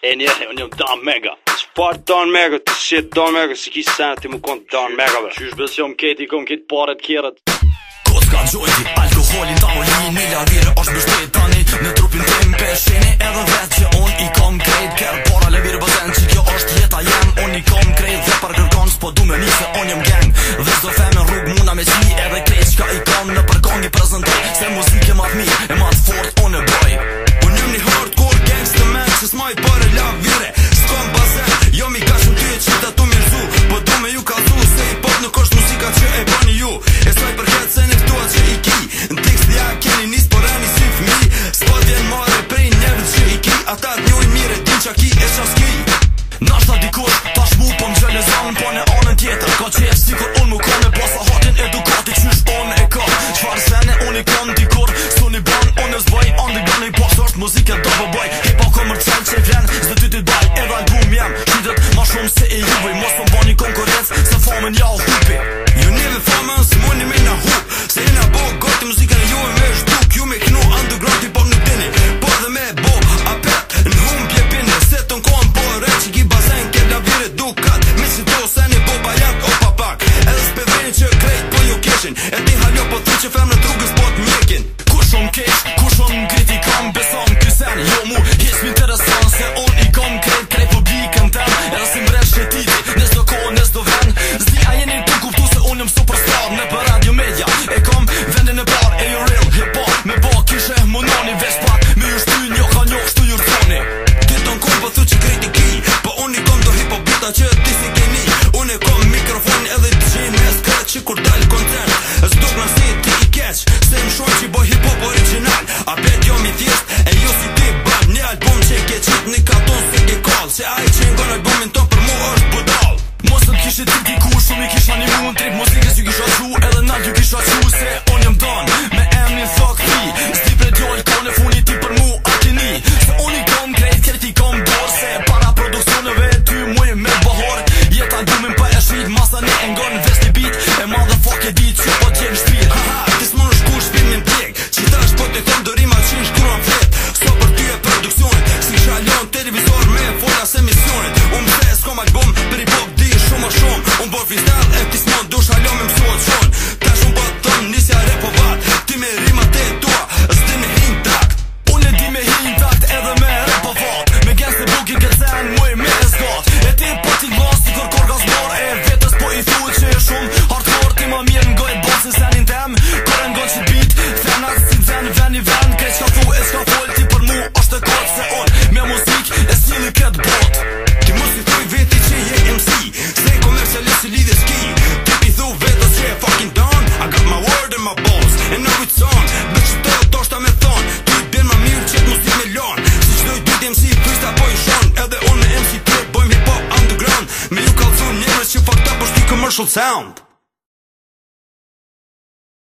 E një e një Don Mega Qëpar Don Mega, të si Don Mega, si kisë sena ti mu kon Don Mega bre Qysh besë jo më keti, kom keti paret kjerët Kos ka gjojti, alkoholin ta u lini Mila vire është për shtetë tani Në trupin të imë pesheni edhe vetë që unë i kom krejt kërë para le vire bëzen që kjo është jeta jem Unë i kom krejt dhe për kërkon s'po du me nise Unë jem gang dhe zdo feme rrug muna me qi Edhe krejt që ka i kom në përkongi prezentoj Se muzike ma muzika do po boj E po komercial të sanë që ty ty daj edhe album jem Qytet ma shumë se i juvej Mos më po bo një konkurenc Se fomen ja Shumë që bo hip hop original A bet jo mi thjesht Marshall Sound.